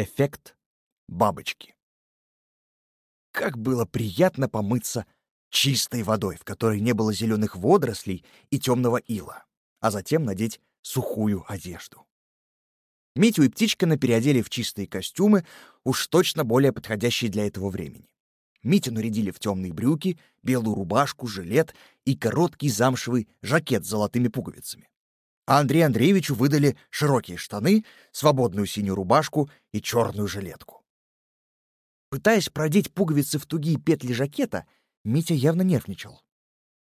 Эффект бабочки. Как было приятно помыться чистой водой, в которой не было зеленых водорослей и темного ила, а затем надеть сухую одежду. Митю и Птичкина переодели в чистые костюмы, уж точно более подходящие для этого времени. Митю нарядили в темные брюки, белую рубашку, жилет и короткий замшевый жакет с золотыми пуговицами. А Андрею Андреевичу выдали широкие штаны, свободную синюю рубашку и черную жилетку. Пытаясь продеть пуговицы в тугие петли жакета, Митя явно нервничал.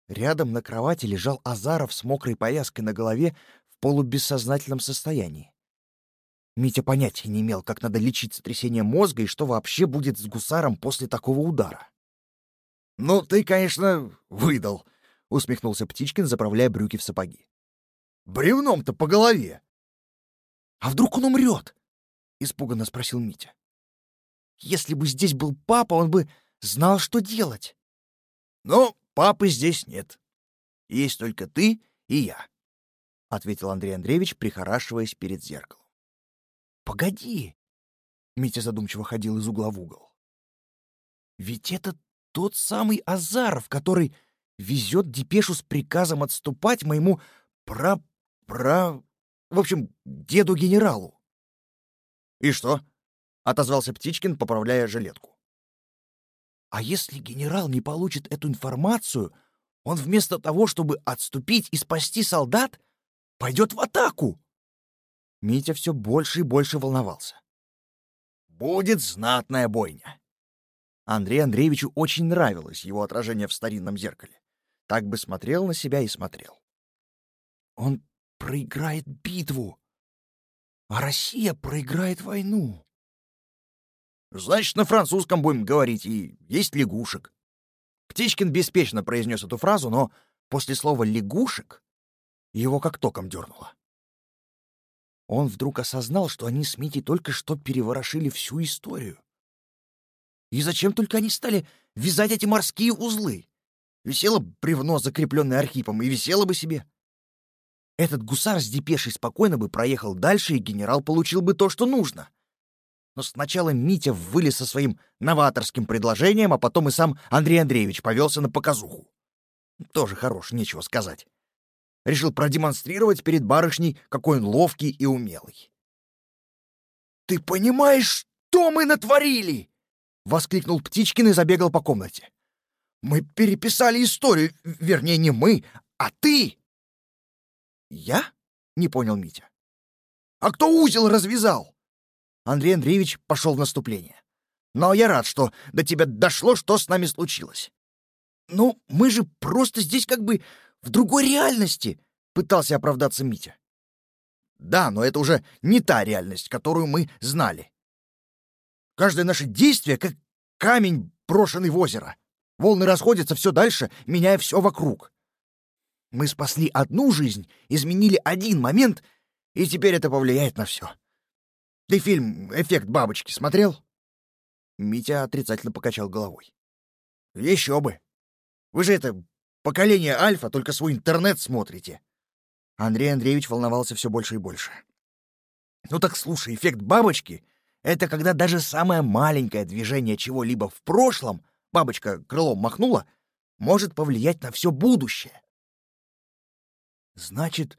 Рядом на кровати лежал Азаров с мокрой повязкой на голове в полубессознательном состоянии. Митя понятия не имел, как надо лечить сотрясение мозга и что вообще будет с гусаром после такого удара. «Ну, ты, конечно, выдал», — усмехнулся Птичкин, заправляя брюки в сапоги. «Бревном-то по голове!» «А вдруг он умрет?» — испуганно спросил Митя. «Если бы здесь был папа, он бы знал, что делать». «Но папы здесь нет. Есть только ты и я», — ответил Андрей Андреевич, прихорашиваясь перед зеркалом. Погоди. Митя задумчиво ходил из угла в угол. Ведь это тот самый Азаров, который везет депешу с приказом отступать моему пра... пра... в общем, деду-генералу. «И что?» — отозвался Птичкин, поправляя жилетку. «А если генерал не получит эту информацию, он вместо того, чтобы отступить и спасти солдат, пойдет в атаку!» Митя все больше и больше волновался. «Будет знатная бойня!» Андрею Андреевичу очень нравилось его отражение в старинном зеркале. Так бы смотрел на себя и смотрел. «Он проиграет битву, а Россия проиграет войну!» «Значит, на французском будем говорить, и есть лягушек». Птичкин беспечно произнес эту фразу, но после слова «лягушек» его как током дернуло. Он вдруг осознал, что они с Митей только что переворошили всю историю. И зачем только они стали вязать эти морские узлы? Висело бревно, закрепленное Архипом, и висело бы себе. Этот гусар с депешей спокойно бы проехал дальше, и генерал получил бы то, что нужно. Но сначала Митя вылез со своим новаторским предложением, а потом и сам Андрей Андреевич повелся на показуху. Тоже хорош, нечего сказать решил продемонстрировать перед барышней, какой он ловкий и умелый. «Ты понимаешь, что мы натворили?» — воскликнул Птичкин и забегал по комнате. «Мы переписали историю, вернее, не мы, а ты!» «Я?» — не понял Митя. «А кто узел развязал?» Андрей Андреевич пошел в наступление. «Но я рад, что до тебя дошло, что с нами случилось. Ну, мы же просто здесь как бы в другой реальности!» — пытался оправдаться Митя. «Да, но это уже не та реальность, которую мы знали. Каждое наше действие — как камень, брошенный в озеро. Волны расходятся все дальше, меняя все вокруг. Мы спасли одну жизнь, изменили один момент, и теперь это повлияет на все. Ты фильм «Эффект бабочки» смотрел?» Митя отрицательно покачал головой. «Еще бы! Вы же это Поколение Альфа только свой интернет смотрите. Андрей Андреевич волновался все больше и больше. Ну так слушай, эффект бабочки — это когда даже самое маленькое движение чего-либо в прошлом, бабочка крылом махнула, может повлиять на все будущее. Значит,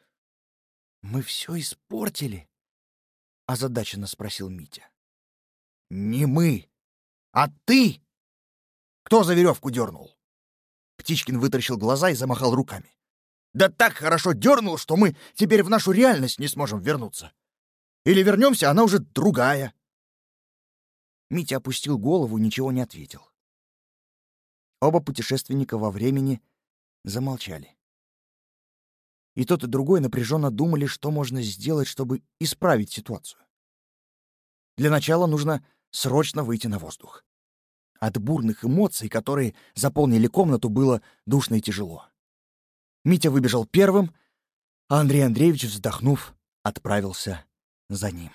мы все испортили? Озадаченно спросил Митя. Не мы, а ты! Кто за веревку дернул? Птичкин вытаращил глаза и замахал руками. «Да так хорошо дернул, что мы теперь в нашу реальность не сможем вернуться. Или вернемся, она уже другая». Митя опустил голову и ничего не ответил. Оба путешественника во времени замолчали. И тот, и другой напряженно думали, что можно сделать, чтобы исправить ситуацию. Для начала нужно срочно выйти на воздух. От бурных эмоций, которые заполнили комнату, было душно и тяжело. Митя выбежал первым, а Андрей Андреевич, вздохнув, отправился за ним.